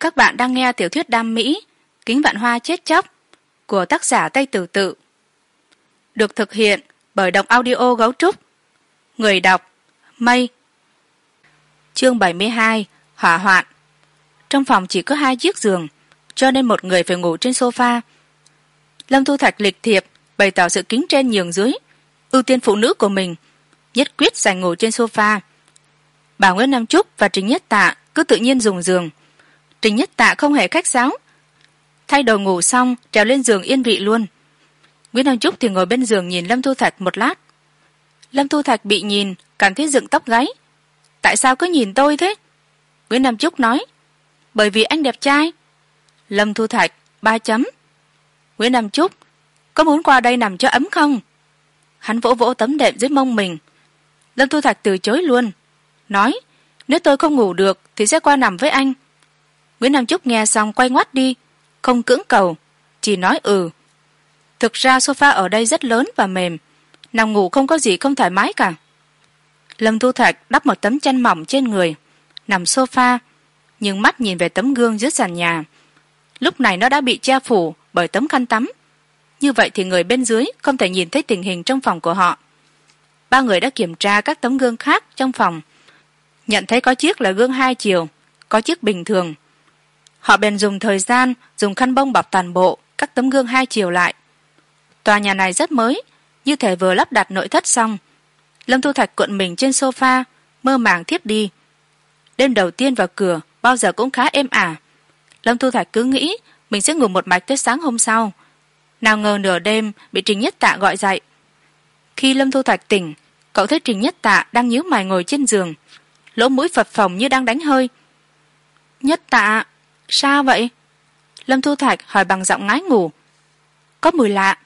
các bạn đang nghe tiểu thuyết đam mỹ, kính vạn hoa chết chóc, của tác giả tây tử tự. Được thực hiện bởi đọc audio gấu trúc. Người đọc, mây. Chương bảy mươi hai, hỏa hoạn. Trong phòng chỉ có hai chiếc giường, cho nên một người phải ngủ trên sofa. Lâm thu thạch lịch thiệp, bày tỏ sự kính trên nhường dưới. Ưu tiên phụ nữ của mình, nhất quyết giành ngủ trên sofa. Bà nguyễn nam trúc và trình nhất tạ cứ tự nhiên dùng giường trình nhất tạ không hề khách sáo. Thay đồ ngủ xong, trèo lên giường yên vị luôn. Nguyễn nam trúc thì ngồi bên giường nhìn lâm thu thạch một lát. Lâm thu thạch bị nhìn, cảm thấy dựng tóc gáy. Tại sao cứ nhìn tôi thế? Nguyễn nam trúc nói. Bởi vì anh đẹp trai. Lâm thu thạch, ba chấm. Nguyễn nam trúc, có muốn qua đây nằm cho ấm không? Hắn vỗ vỗ tấm đệm dưới mông mình. Lâm thu thạch từ chối luôn. Nói, nếu tôi không ngủ được thì sẽ qua nằm với anh nguyễn nam trúc nghe xong quay ngoắt đi, không cưỡng cầu, chỉ nói ừ. Thực ra sofa ở đây rất lớn và mềm, nằm ngủ không có gì không thoải mái cả. Lâm thu thạch đắp một tấm chăn mỏng trên người, nằm sofa, nhưng mắt nhìn về tấm gương dưới sàn nhà. Lúc này nó đã bị che phủ bởi tấm khăn tắm. Như vậy thì người bên dưới không thể nhìn thấy tình hình trong phòng của họ. Ba người đã kiểm tra các tấm gương khác trong phòng. Nhận thấy có chiếc là gương hai chiều, có chiếc bình thường họ bèn dùng thời gian, dùng khăn bông bọc toàn bộ các tấm gương hai chiều lại. Tòa nhà này rất mới, như thể vừa lắp đặt nội thất xong. Lâm thu thạch cuộn mình trên sofa, mơ màng thiếp đi. Đêm đầu tiên vào cửa, bao giờ cũng khá êm ả. Lâm thu thạch cứ nghĩ mình sẽ ngủ một mạch tới sáng hôm sau. Nào ngờ nửa đêm, bị trình nhất tạ gọi dậy. Khi lâm thu thạch tỉnh, cậu thấy trình nhất tạ đang nhíu mày ngồi trên giường. Lỗ mũi phập phồng như đang đánh hơi. Nhất tạ sao vậy? Lâm thu thạch hỏi bằng giọng ngái ngủ. Có mùi lạ.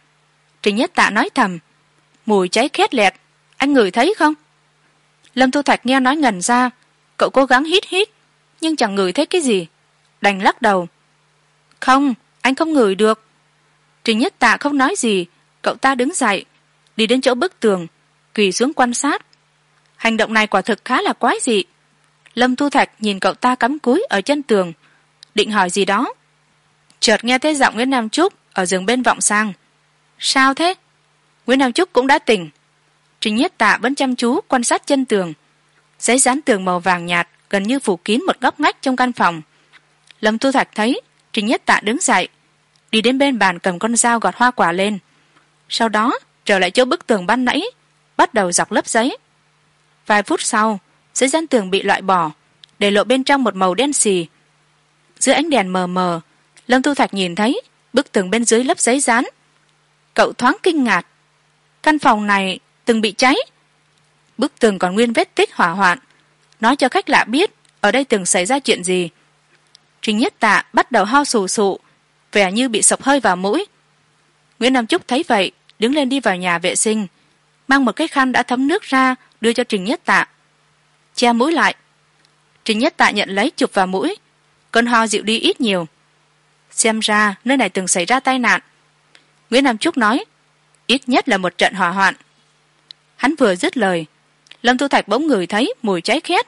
Trình nhất tạ nói thầm. Mùi cháy khét lẹt. Anh ngửi thấy không? Lâm thu thạch nghe nói ngần ra. Cậu cố gắng hít hít, nhưng chẳng ngửi thấy cái gì. Đành lắc đầu. Không, anh không ngửi được. Trình nhất tạ không nói gì. Cậu ta đứng dậy, đi đến chỗ bức tường, quỳ xuống quan sát. Hành động này quả thực khá là quái dị. Lâm thu thạch nhìn cậu ta cắm cúi ở chân tường định hỏi gì đó. Chợt nghe thấy giọng nguyễn nam trúc ở giường bên vọng sang. Sao thế? Nguyễn nam trúc cũng đã tỉnh. Trình nhất tạ vẫn chăm chú quan sát chân tường. Giấy dán tường màu vàng nhạt gần như phủ kín một góc ngách trong căn phòng. Lâm thu thạch thấy trình nhất tạ đứng dậy, đi đến bên bàn cầm con dao gọt hoa quả lên. Sau đó, trở lại chỗ bức tường ban nãy, bắt đầu dọc lớp giấy. Vài phút sau, giấy dán tường bị loại bỏ, để lộ bên trong một màu đen xì dưới ánh đèn mờ mờ, lâm thu thạch nhìn thấy bức tường bên dưới lớp giấy dán. Cậu thoáng kinh ngạc. Căn phòng này từng bị cháy. Bức tường còn nguyên vết tích hỏa hoạn. Nói cho khách lạ biết ở đây từng xảy ra chuyện gì. Trình nhất tạ bắt đầu ho sù sụ, vẻ như bị sộc hơi vào mũi. Nguyễn nam trúc thấy vậy, đứng lên đi vào nhà vệ sinh, mang một cái khăn đã thấm nước ra, đưa cho trình nhất tạ. Che mũi lại. Trình nhất tạ nhận lấy chụp vào mũi cơn ho dịu đi ít nhiều. Xem ra, nơi này từng xảy ra tai nạn. Nguyễn nam trúc nói, ít nhất là một trận hỏa hoạn. Hắn vừa dứt lời, lâm thu thạch bỗng ngửi thấy mùi cháy khét.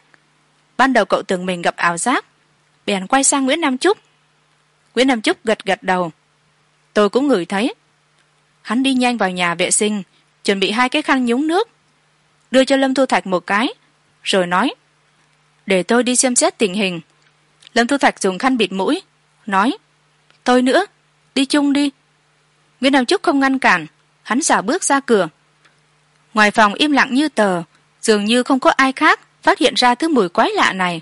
Ban đầu cậu tưởng mình gặp ảo giác, bèn quay sang nguyễn nam trúc nguyễn nam trúc gật gật đầu. Tôi cũng ngửi thấy. Hắn đi nhanh vào nhà vệ sinh, chuẩn bị hai cái khăn nhúng nước, đưa cho lâm thu thạch một cái, rồi nói, để tôi đi xem xét tình hình lâm thu thạch dùng khăn bịt mũi, nói, tôi nữa, đi chung đi. Nguyễn nam trúc không ngăn cản, hắn giả bước ra cửa. Ngoài phòng im lặng như tờ, dường như không có ai khác phát hiện ra thứ mùi quái lạ này.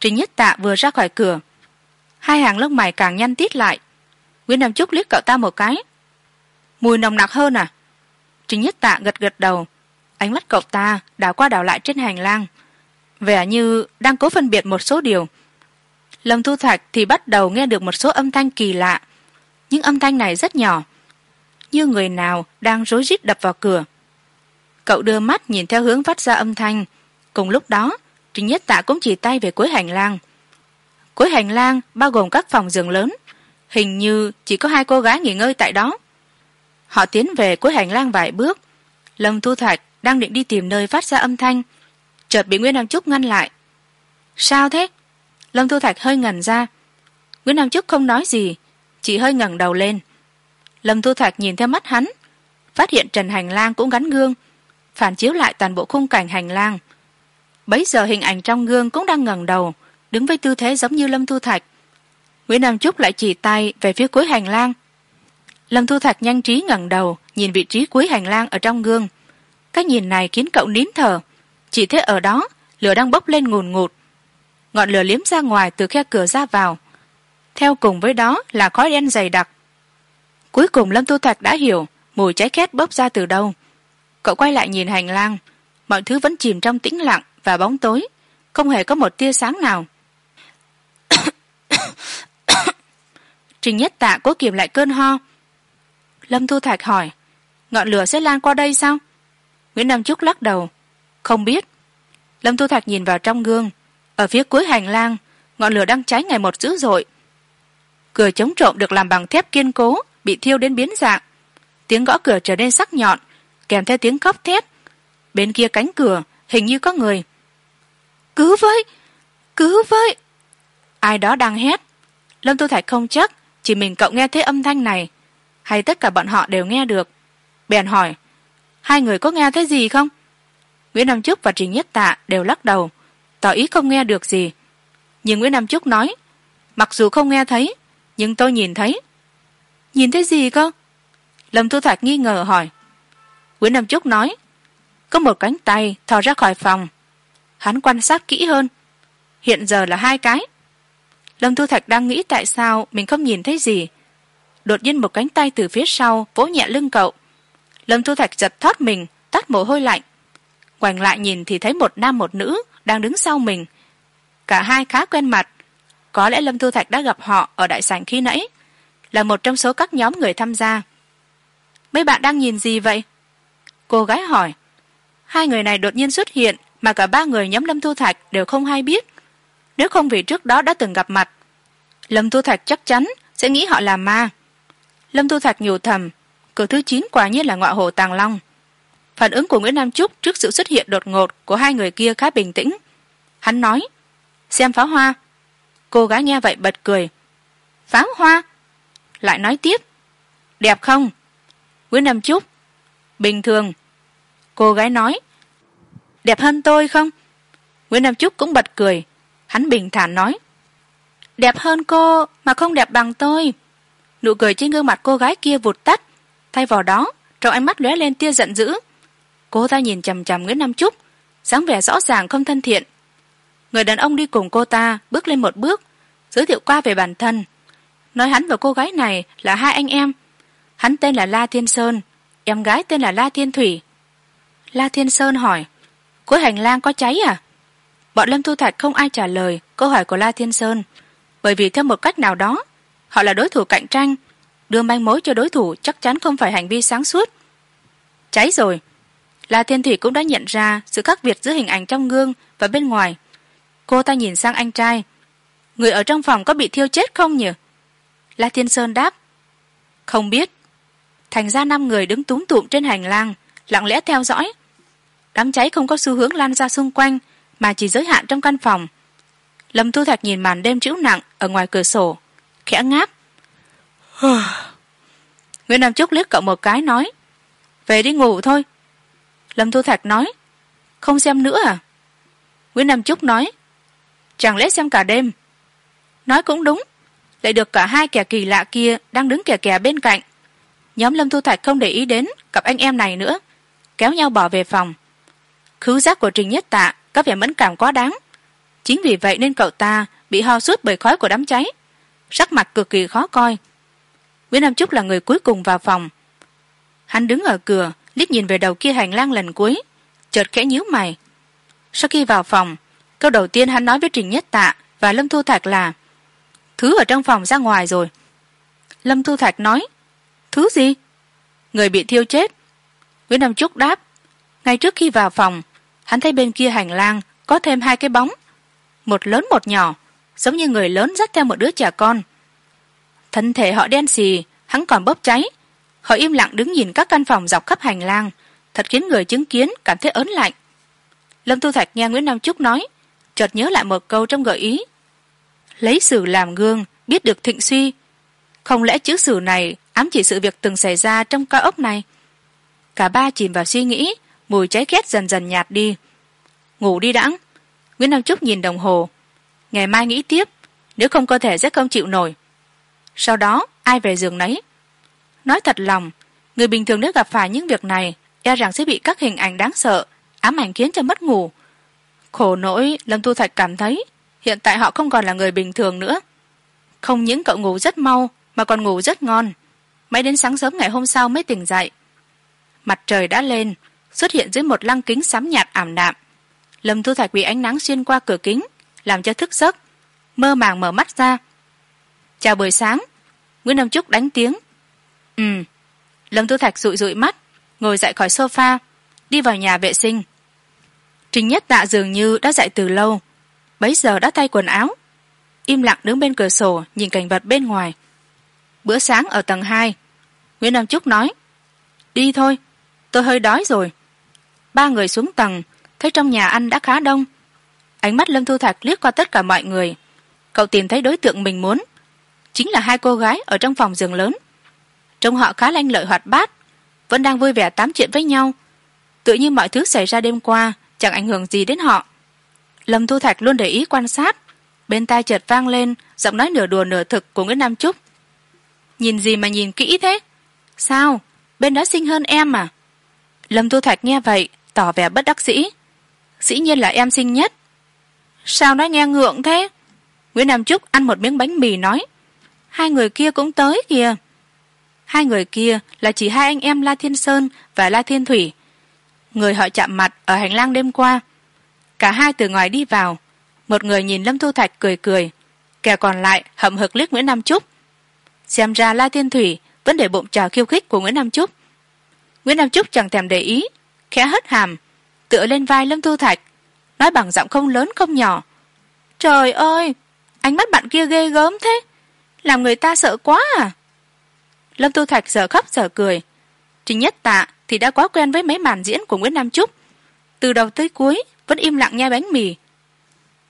Trình nhất tạ vừa ra khỏi cửa, hai hàng lông mày càng nhăn tít lại. Nguyễn nam trúc liếc cậu ta một cái. Mùi nồng nặc hơn à? Trình nhất tạ gật gật đầu. Ánh mắt cậu ta đảo qua đảo lại trên hành lang. Vẻ như đang cố phân biệt một số điều lâm thu thạch thì bắt đầu nghe được một số âm thanh kỳ lạ. Những âm thanh này rất nhỏ, như người nào đang rối rít đập vào cửa. Cậu đưa mắt nhìn theo hướng phát ra âm thanh. Cùng lúc đó trình nhất tạ cũng chỉ tay về cuối hành lang. Cuối hành lang bao gồm các phòng giường lớn. Hình như chỉ có hai cô gái nghỉ ngơi tại đó. Họ tiến về cuối hành lang vài bước. Lâm thu thạch đang định đi tìm nơi phát ra âm thanh. Chợt bị nguyễn nam trúc ngăn lại. Sao thế? Lâm thu thạch hơi ngần ra. Nguyễn nam trúc không nói gì, chỉ hơi ngẩng đầu lên. Lâm thu thạch nhìn theo mắt hắn, phát hiện trần hành lang cũng gắn gương, phản chiếu lại toàn bộ khung cảnh hành lang. Bấy giờ hình ảnh trong gương cũng đang ngẩng đầu, đứng với tư thế giống như lâm thu thạch. Nguyễn nam trúc lại chỉ tay về phía cuối hành lang. Lâm thu thạch nhanh trí ngẩng đầu, nhìn vị trí cuối hành lang ở trong gương. Cái nhìn này khiến cậu nín thở. Chỉ thế ở đó, lửa đang bốc lên ngùn ngụt ngọn lửa liếm ra ngoài từ khe cửa ra vào. Theo cùng với đó là khói đen dày đặc. Cuối cùng lâm tu thạch đã hiểu, mùi cháy khét bốc ra từ đâu. Cậu quay lại nhìn hành lang. Mọi thứ vẫn chìm trong tĩnh lặng và bóng tối. Không hề có một tia sáng nào. Trình nhất tạ cố kiềm lại cơn ho. Lâm thu thạch hỏi, ngọn lửa sẽ lan qua đây sao? Nguyễn nam trúc lắc đầu, không biết. Lâm thu thạch nhìn vào trong gương ở phía cuối hành lang, ngọn lửa đang cháy ngày một dữ dội. Cửa chống trộm được làm bằng thép kiên cố, bị thiêu đến biến dạng. Tiếng gõ cửa trở nên sắc nhọn, kèm theo tiếng khóc thét. Bên kia cánh cửa, hình như có người. Cứu với! Cứu với! Ai đó đang hét. Lâm tu thạch không chắc, chỉ mình cậu nghe thấy âm thanh này. Hay tất cả bọn họ đều nghe được. Bèn hỏi, hai người có nghe thấy gì không? Nguyễn nam trúc và trình nhất tạ đều lắc đầu tỏ ý không nghe được gì. Nhưng nguyễn nam trúc nói, mặc dù không nghe thấy, nhưng tôi nhìn thấy. Nhìn thấy gì cơ? Lâm thu thạch nghi ngờ hỏi. Nguyễn nam trúc nói, có một cánh tay thò ra khỏi phòng. Hắn quan sát kỹ hơn. Hiện giờ là hai cái. Lâm thu thạch đang nghĩ tại sao mình không nhìn thấy gì. Đột nhiên một cánh tay từ phía sau vỗ nhẹ lưng cậu. Lâm thu thạch giật thoát mình, tắt mồ hôi lạnh. Quành lại nhìn thì thấy một nam một nữ đang đứng sau mình. Cả hai khá quen mặt. Có lẽ lâm thu thạch đã gặp họ ở đại sảnh khi nãy, là một trong số các nhóm người tham gia. Mấy bạn đang nhìn gì vậy? Cô gái hỏi. Hai người này đột nhiên xuất hiện mà cả ba người nhóm lâm thu thạch đều không hay biết. Nếu không vì trước đó đã từng gặp mặt, lâm thu thạch chắc chắn sẽ nghĩ họ là ma. Lâm thu thạch nhủ thầm cửa thứ chín quả nhiên là ngọa hồ tàng long phản ứng của nguyễn nam trúc trước sự xuất hiện đột ngột của hai người kia khá bình tĩnh. Hắn nói, xem pháo hoa. Cô gái nghe vậy bật cười, pháo hoa? Lại nói tiếp, đẹp không? Nguyễn nam trúc bình thường. Cô gái nói, đẹp hơn tôi không? Nguyễn nam trúc cũng bật cười, hắn bình thản nói, đẹp hơn cô mà không đẹp bằng tôi. Nụ cười trên gương mặt cô gái kia vụt tắt, thay vào đó, trong ánh mắt lóe lên tia giận dữ cô ta nhìn chằm chằm nguyễn nam trúc, dáng vẻ rõ ràng không thân thiện. Người đàn ông đi cùng cô ta bước lên một bước, giới thiệu qua về bản thân. Nói hắn và cô gái này là hai anh em. Hắn tên là la thiên sơn, em gái tên là la thiên thủy. La thiên sơn hỏi, cuối hành lang có cháy à? Bọn lâm thu thạch không ai trả lời câu hỏi của la thiên sơn, bởi vì theo một cách nào đó, họ là đối thủ cạnh tranh. Đưa manh mối cho đối thủ chắc chắn không phải hành vi sáng suốt. Cháy rồi la thiên thủy cũng đã nhận ra sự khác biệt giữa hình ảnh trong gương và bên ngoài. Cô ta nhìn sang anh trai. Người ở trong phòng có bị thiêu chết không nhỉ? La thiên sơn đáp. Không biết. Thành ra năm người đứng túm tụm trên hành lang, lặng lẽ theo dõi. Đám cháy không có xu hướng lan ra xung quanh, mà chỉ giới hạn trong căn phòng. Lâm thu thạch nhìn màn đêm trĩu nặng ở ngoài cửa sổ, khẽ ngáp. Nguyễn nam trúc liếc cậu một cái nói, về đi ngủ thôi lâm thu thạch nói, không xem nữa à? Nguyễn nam trúc nói, chẳng lẽ xem cả đêm? Nói cũng đúng, lại được cả hai kẻ kỳ lạ kia đang đứng kè kè bên cạnh. Nhóm lâm thu thạch không để ý đến cặp anh em này nữa, kéo nhau bỏ về phòng. Khứu giác của trình nhất tạ có vẻ mẫn cảm quá đáng. Chính vì vậy nên cậu ta bị ho suốt bởi khói của đám cháy. Sắc mặt cực kỳ khó coi. Nguyễn nam trúc là người cuối cùng vào phòng. Hắn đứng ở cửa liếc nhìn về đầu kia hành lang lần cuối. Chợt khẽ nhíu mày. Sau khi vào phòng, câu đầu tiên hắn nói với trình nhất tạ và lâm thu thạch là, thứ ở trong phòng ra ngoài rồi. Lâm thu thạch nói, thứ gì? Người bị thiêu chết. Nguyễn nam trúc đáp, ngay trước khi vào phòng, hắn thấy bên kia hành lang có thêm hai cái bóng, một lớn một nhỏ, giống như người lớn dắt theo một đứa trẻ con. Thân thể họ đen xì, hắn còn bốc cháy họ im lặng đứng nhìn các căn phòng dọc khắp hành lang. Thật khiến người chứng kiến cảm thấy ớn lạnh. Lâm tu thạch nghe nguyễn nam trúc nói, chợt nhớ lại một câu trong gợi ý. Lấy sử làm gương, biết được thịnh suy. Không lẽ chữ sử này ám chỉ sự việc từng xảy ra trong cao ốc này? Cả ba chìm vào suy nghĩ, mùi cháy khét dần dần nhạt đi. Ngủ đi đãng nguyễn nam trúc nhìn đồng hồ. Ngày mai nghĩ tiếp, nếu không cơ thể sẽ không chịu nổi. Sau đó, ai về giường nấy? Nói thật lòng, người bình thường nếu gặp phải những việc này e rằng sẽ bị các hình ảnh đáng sợ, ám ảnh khiến cho mất ngủ. Khổ nỗi, lâm tu thạch cảm thấy, hiện tại họ không còn là người bình thường nữa. Không những cậu ngủ rất mau, mà còn ngủ rất ngon. Mãi đến sáng sớm ngày hôm sau mới tỉnh dậy. Mặt trời đã lên, xuất hiện dưới một lăng kính xám nhạt ảm đạm. Lâm thu thạch bị ánh nắng xuyên qua cửa kính, làm cho thức giấc, mơ màng mở mắt ra. Chào buổi sáng, nguyễn nam trúc đánh tiếng ừ. Lâm thu thạch rụi rụi mắt, ngồi dậy khỏi sofa, đi vào nhà vệ sinh. Trình nhất tạ dường như đã dậy từ lâu, bấy giờ đã thay quần áo. Im lặng đứng bên cửa sổ, nhìn cảnh vật bên ngoài. Bữa sáng ở tầng hai, nguyễn nam trúc nói, đi thôi, tôi hơi đói rồi. Ba người xuống tầng, thấy trong nhà ăn đã khá đông. Ánh mắt lâm thu thạch liếc qua tất cả mọi người. Cậu tìm thấy đối tượng mình muốn, chính là hai cô gái ở trong phòng giường lớn trông họ khá lanh lợi hoạt bát, vẫn đang vui vẻ tám chuyện với nhau. Tự nhiên mọi thứ xảy ra đêm qua, chẳng ảnh hưởng gì đến họ. Lâm thu thạch luôn để ý quan sát. Bên tai chợt vang lên giọng nói nửa đùa nửa thực của nguyễn nam trúc. Nhìn gì mà nhìn kỹ thế? Sao? Bên đó xinh hơn em à? Lâm thu thạch nghe vậy, tỏ vẻ bất đắc dĩ. Dĩ nhiên là em xinh nhất. Sao nói nghe ngượng thế? Nguyễn nam trúc ăn một miếng bánh mì nói. Hai người kia cũng tới kìa hai người kia là chỉ hai anh em la thiên sơn và la thiên thủy. Người họ chạm mặt ở hành lang đêm qua. Cả hai từ ngoài đi vào. Một người nhìn lâm thu thạch cười cười, kẻ còn lại hậm hực liếc nguyễn nam trúc. Xem ra la thiên thủy vẫn để bụng trò khiêu khích của nguyễn nam trúc. Nguyễn nam trúc chẳng thèm để ý, khẽ hất hàm, tựa lên vai lâm thu thạch, nói bằng giọng không lớn không nhỏ. Trời ơi, ánh mắt bạn kia ghê gớm thế, làm người ta sợ quá à lâm tu thạch giờ khóc giờ cười. Trình nhất tạ thì đã quá quen với mấy màn diễn của nguyễn nam trúc. Từ đầu tới cuối, vẫn im lặng nhai bánh mì.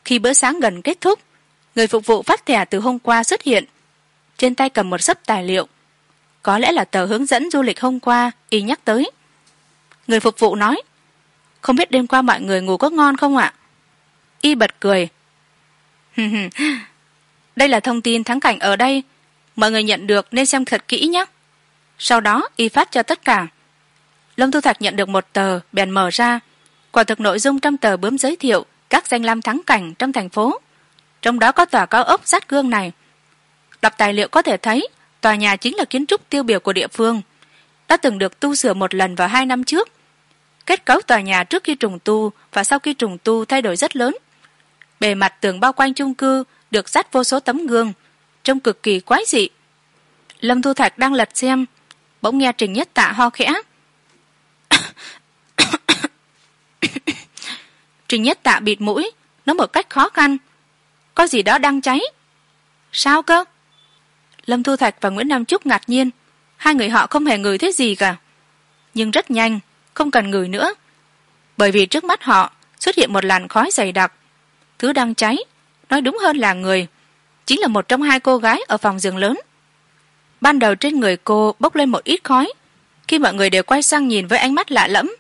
Khi bữa sáng gần kết thúc, người phục vụ phát thẻ từ hôm qua xuất hiện. Trên tay cầm một sấp tài liệu. Có lẽ là tờ hướng dẫn du lịch hôm qua, y nhắc tới. Người phục vụ nói, không biết đêm qua mọi người ngủ có ngon không ạ? Y bật cười. Đây là thông tin thắng cảnh ở đây mọi người nhận được nên xem thật kỹ nhé. Sau đó, y phát cho tất cả. Lâm thu thạch nhận được một tờ, bèn mở ra. Quả thực nội dung trong tờ bướm giới thiệu các danh lam thắng cảnh trong thành phố. Trong đó có tòa cao ốc sát gương này. Đọc tài liệu có thể thấy, tòa nhà chính là kiến trúc tiêu biểu của địa phương. Đã từng được tu sửa một lần vào hai năm trước. Kết cấu tòa nhà trước khi trùng tu và sau khi trùng tu thay đổi rất lớn. Bề mặt tường bao quanh chung cư được dắt vô số tấm gương trông cực kỳ quái dị. Lâm thu thạch đang lật xem, bỗng nghe trình nhất tạ ho khẽ. Trình nhất tạ bịt mũi, nói một cách khó khăn. Có gì đó đang cháy? Sao cơ? Lâm thu thạch và nguyễn nam trúc ngạc nhiên. Hai người họ không hề ngửi thấy gì cả. Nhưng rất nhanh, không cần ngửi nữa. Bởi vì trước mắt họ xuất hiện một làn khói dày đặc. Thứ đang cháy, nói đúng hơn là người chính là một trong hai cô gái ở phòng giường lớn. Ban đầu trên người cô bốc lên một ít khói. Khi mọi người đều quay sang nhìn với ánh mắt lạ lẫm,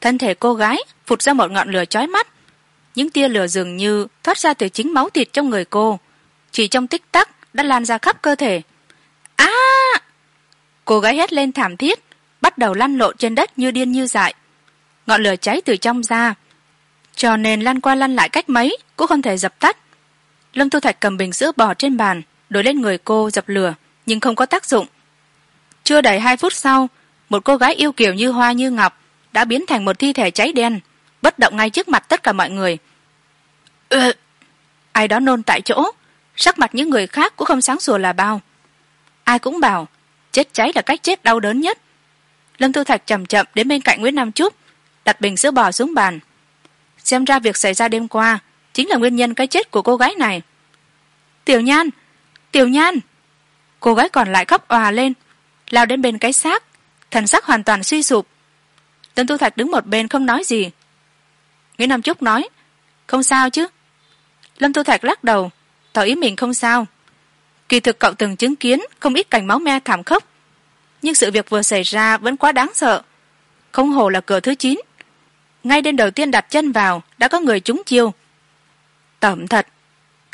thân thể cô gái phụt ra một ngọn lửa chói mắt. Những tia lửa dường như thoát ra từ chính máu thịt trong người cô. Chỉ trong tích tắc đã lan ra khắp cơ thể. A! Cô gái hét lên thảm thiết, bắt đầu lăn lộn trên đất như điên như dại. Ngọn lửa cháy từ trong ra. Cho nên lăn qua lăn lại cách mấy cũng không thể dập tắt lâm thu thạch cầm bình sữa bò trên bàn, đổi lên người cô dập lửa, nhưng không có tác dụng. Chưa đầy hai phút sau, một cô gái yêu kiều như hoa như ngọc đã biến thành một thi thể cháy đen, bất động ngay trước mặt tất cả mọi người. Ừ. ai đó nôn tại chỗ, sắc mặt những người khác cũng không sáng sủa là bao. Ai cũng bảo, chết cháy là cách chết đau đớn nhất. Lâm thu thạch chậm chậm đến bên cạnh nguyễn nam trúc, đặt bình sữa bò xuống bàn. Xem ra việc xảy ra đêm qua chính là nguyên nhân cái chết của cô gái này. Tiểu nhan tiểu nhan, cô gái còn lại khóc òa lên, lao đến bên cái xác, thần sắc hoàn toàn suy sụp. Tân tu thạch đứng một bên không nói gì. Nguyễn nam trúc nói, không sao chứ? Lâm tu thạch lắc đầu, tỏ ý mình không sao. Kỳ thực cậu từng chứng kiến không ít cảnh máu me thảm khốc, nhưng sự việc vừa xảy ra vẫn quá đáng sợ. Không hồ là cửa thứ chín. Ngay đêm đầu tiên đặt chân vào, đã có người trúng chiêu tẩm thật.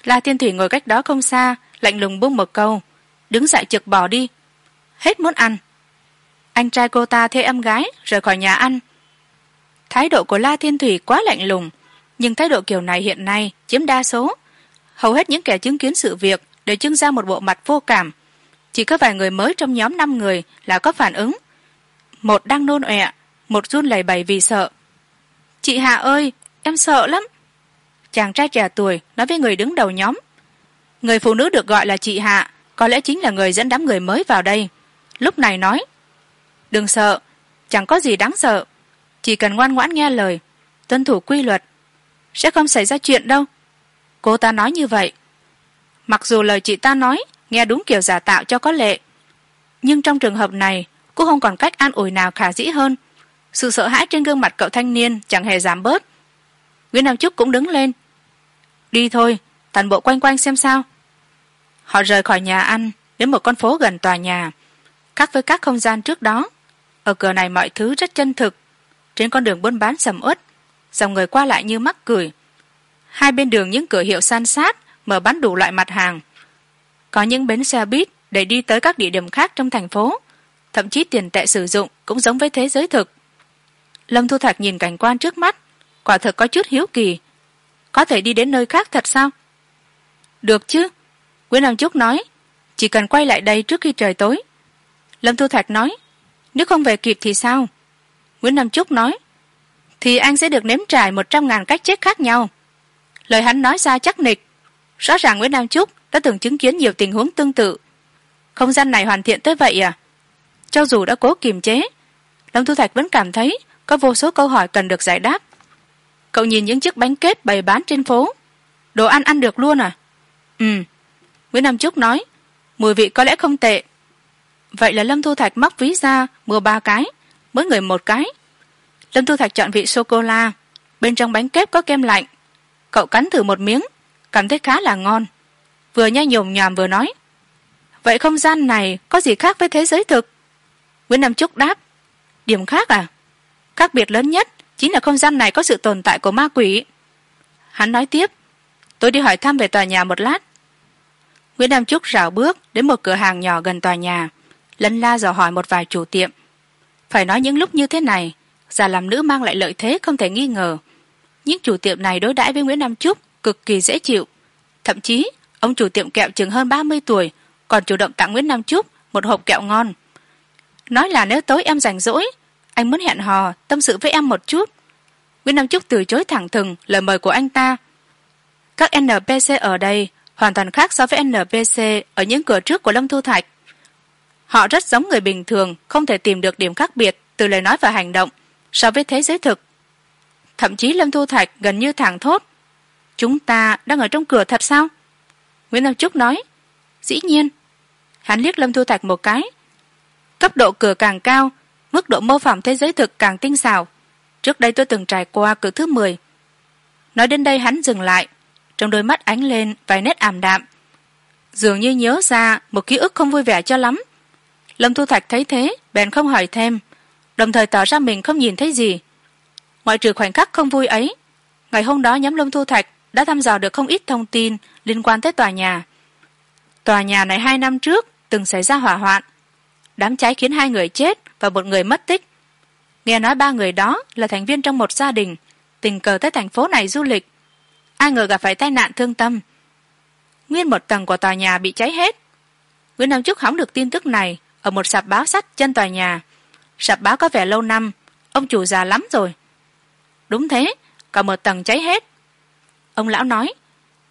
La thiên thủy ngồi cách đó không xa, lạnh lùng buông một câu. Đứng dậy trực bỏ đi. Hết muốn ăn. Anh trai cô ta thuê em gái, rời khỏi nhà ăn. Thái độ của la thiên thủy quá lạnh lùng, nhưng thái độ kiểu này hiện nay chiếm đa số. Hầu hết những kẻ chứng kiến sự việc đều trưng ra một bộ mặt vô cảm. Chỉ có vài người mới trong nhóm năm người là có phản ứng. Một đang nôn ọe, một run lẩy bẩy vì sợ. Chị hạ ơi, em sợ lắm chàng trai trẻ tuổi nói với người đứng đầu nhóm. Người phụ nữ được gọi là chị hạ, có lẽ chính là người dẫn đám người mới vào đây. Lúc này nói, đừng sợ, chẳng có gì đáng sợ. Chỉ cần ngoan ngoãn nghe lời, tuân thủ quy luật, sẽ không xảy ra chuyện đâu. Cô ta nói như vậy. Mặc dù lời chị ta nói nghe đúng kiểu giả tạo cho có lệ, nhưng trong trường hợp này, cô không còn cách an ủi nào khả dĩ hơn. Sự sợ hãi trên gương mặt cậu thanh niên chẳng hề giảm bớt nguyễn nam trúc cũng đứng lên. Đi thôi tàn bộ quanh quanh xem sao. Họ rời khỏi nhà ăn đến một con phố gần tòa nhà, khác với các không gian trước đó. Ở cửa này mọi thứ rất chân thực. Trên con đường buôn bán sầm uất, dòng người qua lại như mắc cười. Hai bên đường những cửa hiệu san sát mở bán đủ loại mặt hàng. Có những bến xe buýt để đi tới các địa điểm khác trong thành phố, thậm chí tiền tệ sử dụng cũng giống với thế giới thực. Lâm thu thạch nhìn cảnh quan trước mắt quả thật có chút hiếu kỳ. Có thể đi đến nơi khác thật sao? Được chứ. Nguyễn nam trúc nói, chỉ cần quay lại đây trước khi trời tối. Lâm thu thạch nói, nếu không về kịp thì sao? Nguyễn nam trúc nói, thì anh sẽ được nếm trải một trăm ngàn cách chết khác nhau. Lời hắn nói ra chắc nịch. Rõ ràng nguyễn nam trúc đã từng chứng kiến nhiều tình huống tương tự. Không gian này hoàn thiện tới vậy à? Cho dù đã cố kiềm chế, lâm thu thạch vẫn cảm thấy có vô số câu hỏi cần được giải đáp cậu nhìn những chiếc bánh kết bày bán trên phố. Đồ ăn ăn được luôn à? Ừ. Nguyễn nam trúc nói, mùi vị có lẽ không tệ. Vậy là lâm thu thạch móc ví ra, mua ba cái, mỗi người một cái. Lâm thu thạch chọn vị sô cô la bên trong bánh kép có kem lạnh. Cậu cắn thử một miếng, cảm thấy khá là ngon. Vừa nhai nhồm nhòm vừa nói, vậy không gian này có gì khác với thế giới thực? Nguyễn nam trúc đáp, điểm khác à? Khác biệt lớn nhất chính là không gian này có sự tồn tại của ma quỷ. Hắn nói tiếp, tôi đi hỏi thăm về tòa nhà một lát. Nguyễn nam trúc rảo bước đến một cửa hàng nhỏ gần tòa nhà, lân la dò hỏi một vài chủ tiệm. Phải nói những lúc như thế này, già làm nữ mang lại lợi thế không thể nghi ngờ. Những chủ tiệm này đối đãi với nguyễn nam trúc cực kỳ dễ chịu. Thậm chí, ông chủ tiệm kẹo chừng hơn ba mươi tuổi, còn chủ động tặng nguyễn nam trúc một hộp kẹo ngon. Nói là nếu tối em rảnh rỗi anh muốn hẹn hò, tâm sự với em một chút. Nguyễn nam trúc từ chối thẳng thừng lời mời của anh ta. Các npc ở đây hoàn toàn khác so với npc ở những cửa trước của lâm thu thạch. Họ rất giống người bình thường, không thể tìm được điểm khác biệt từ lời nói và hành động so với thế giới thực. Thậm chí lâm thu thạch gần như thẳng thốt, chúng ta đang ở trong cửa thật sao? Nguyễn nam trúc nói, dĩ nhiên. Hắn liếc lâm thu thạch một cái. Cấp độ cửa càng cao mức độ mô phỏng thế giới thực càng tinh xảo. Trước đây tôi từng trải qua cửa thứ mười. Nói đến đây hắn dừng lại. Trong đôi mắt ánh lên vài nét ảm đạm. Dường như nhớ ra một ký ức không vui vẻ cho lắm. Lâm thu thạch thấy thế, bèn không hỏi thêm, đồng thời tỏ ra mình không nhìn thấy gì. Ngoại trừ khoảnh khắc không vui ấy, ngày hôm đó nhóm lâm thu thạch đã thăm dò được không ít thông tin liên quan tới tòa nhà. Tòa nhà này hai năm trước từng xảy ra hỏa hoạn. Đám cháy khiến hai người chết và một người mất tích. Nghe nói ba người đó là thành viên trong một gia đình, tình cờ tới thành phố này du lịch. Ai ngờ gặp phải tai nạn thương tâm. Nguyên một tầng của tòa nhà bị cháy hết. Nguyễn nam trúc hóng được tin tức này ở một sạp báo sắt chân tòa nhà. Sạp báo có vẻ lâu năm, ông chủ già lắm rồi. Đúng thế, cả một tầng cháy hết. Ông lão nói,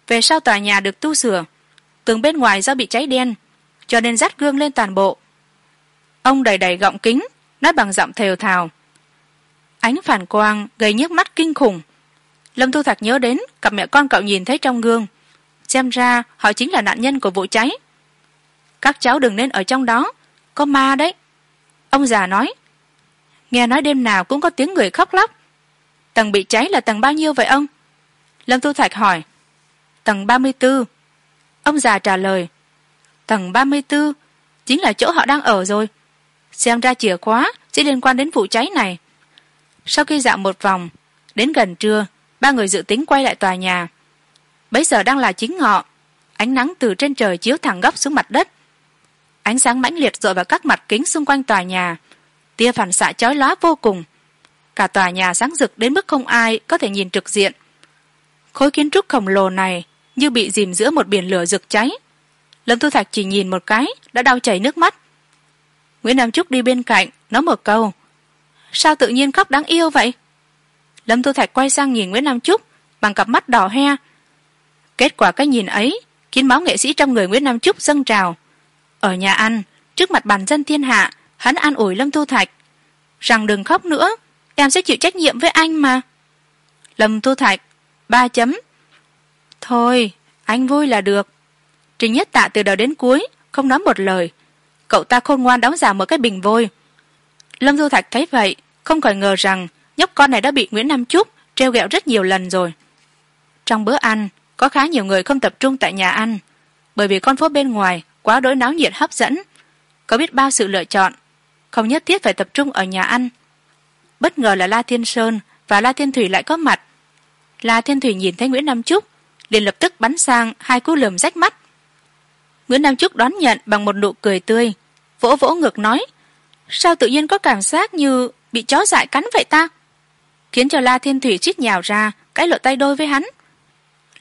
về sau tòa nhà được tu sửa, tường bên ngoài do bị cháy đen, cho nên dắt gương lên toàn bộ ông đầy đầy gọng kính, nói bằng giọng thều thào. Ánh phản quang gây nhức mắt kinh khủng. Lâm thu thạch nhớ đến cặp mẹ con cậu nhìn thấy trong gương. Xem ra họ chính là nạn nhân của vụ cháy. Các cháu đừng nên ở trong đó, có ma đấy. Ông già nói, nghe nói đêm nào cũng có tiếng người khóc lóc. Tầng bị cháy là tầng bao nhiêu vậy ông? Lâm thu thạch hỏi. Tầng ba mươi b ố ông già trả lời. Tầng ba mươi b chính là chỗ họ đang ở rồi xem ra chìa khóa sẽ liên quan đến vụ cháy này. Sau khi dạo một vòng, đến gần trưa, ba người dự tính quay lại tòa nhà. Bấy giờ đang là chính ngọ ánh nắng từ trên trời chiếu thẳng góc xuống mặt đất. Ánh sáng mãnh liệt dội vào các mặt kính xung quanh tòa nhà, tia phản xạ chói lóa vô cùng. Cả tòa nhà sáng rực đến mức không ai có thể nhìn trực diện. Khối kiến trúc khổng lồ này như bị dìm giữa một biển lửa rực cháy. Lâm thu thạch chỉ nhìn một cái, đã đau chảy nước mắt nguyễn nam trúc đi bên cạnh, nói một câu. Sao tự nhiên khóc đáng yêu vậy? Lâm thu thạch quay sang nhìn nguyễn nam trúc, bằng cặp mắt đỏ hoe. Kết quả cái nhìn ấy, khiến máu nghệ sĩ trong người nguyễn nam trúc dâng trào. Ở nhà ăn, trước mặt bàn dân thiên hạ, hắn an ủi lâm thu thạch. Rằng đừng khóc nữa, em sẽ chịu trách nhiệm với anh mà. Lâm thu thạch, ba chấm. Thôi, anh vui là được. Trình nhất tạ từ đầu đến cuối không nói một lời cậu ta khôn ngoan đóng giả một cái bình vôi. Lâm du thạch thấy vậy, không khỏi ngờ rằng nhóc con này đã bị nguyễn nam trúc treo ghẹo rất nhiều lần rồi. Trong bữa ăn, có khá nhiều người không tập trung tại nhà ăn, bởi vì con phố bên ngoài quá đối náo nhiệt hấp dẫn. Có biết bao sự lựa chọn, không nhất thiết phải tập trung ở nhà ăn. Bất ngờ là la thiên sơn và la thiên thủy lại có mặt. La thiên thủy nhìn thấy nguyễn nam trúc, liền lập tức bắn sang hai cú lườm rách mắt nguyễn nam trúc đón nhận bằng một nụ cười tươi. Vỗ vỗ ngực nói, sao tự nhiên có cảm giác như bị chó dại cắn vậy ta? Khiến cho la thiên thủy chít nhào ra cãi lộ tay đôi với hắn.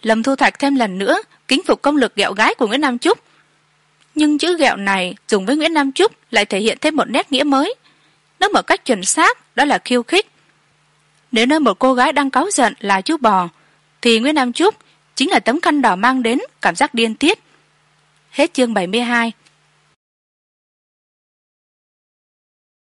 Lâm thu thạch thêm lần nữa kính phục công lực ghẹo gái của nguyễn nam trúc. Nhưng chữ ghẹo này dùng với nguyễn nam trúc lại thể hiện thêm một nét nghĩa mới. Nó một cách chuẩn xác, đó là khiêu khích. Nếu nơi một cô gái đang cáu giận là chú bò, thì nguyễn nam trúc chính là tấm khăn đỏ mang đến cảm giác điên tiết hết chương bảy mươi hai.